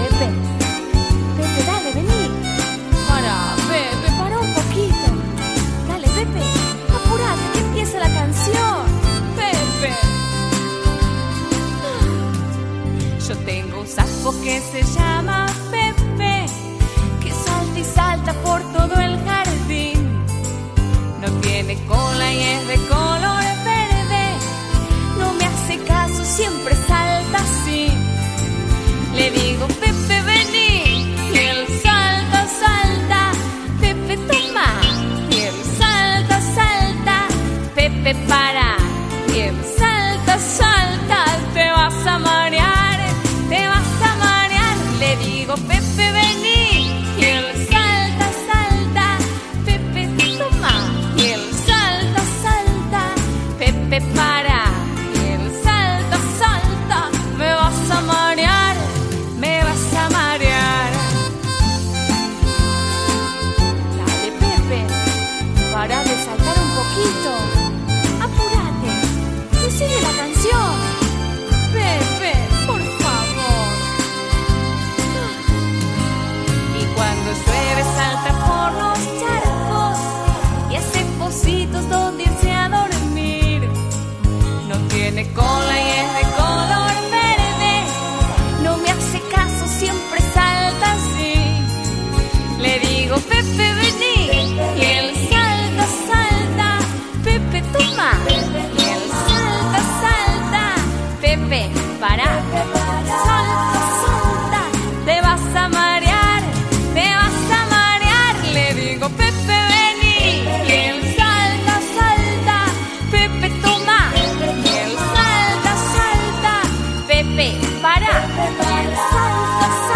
Pepe, Pepe, dale, vení. Para, Pepe, para un poquito. Dale, Pepe, apurate, que empieza la canción. Pepe. Yo tengo un sapo que se llama Pepe, que salta y salta por todo el jardín. No tiene cola y es de color Pepe, para, Pepe vení, que él salta, salta, Pepe toma, que él salta, salta, Pepe para, que él salta, salta.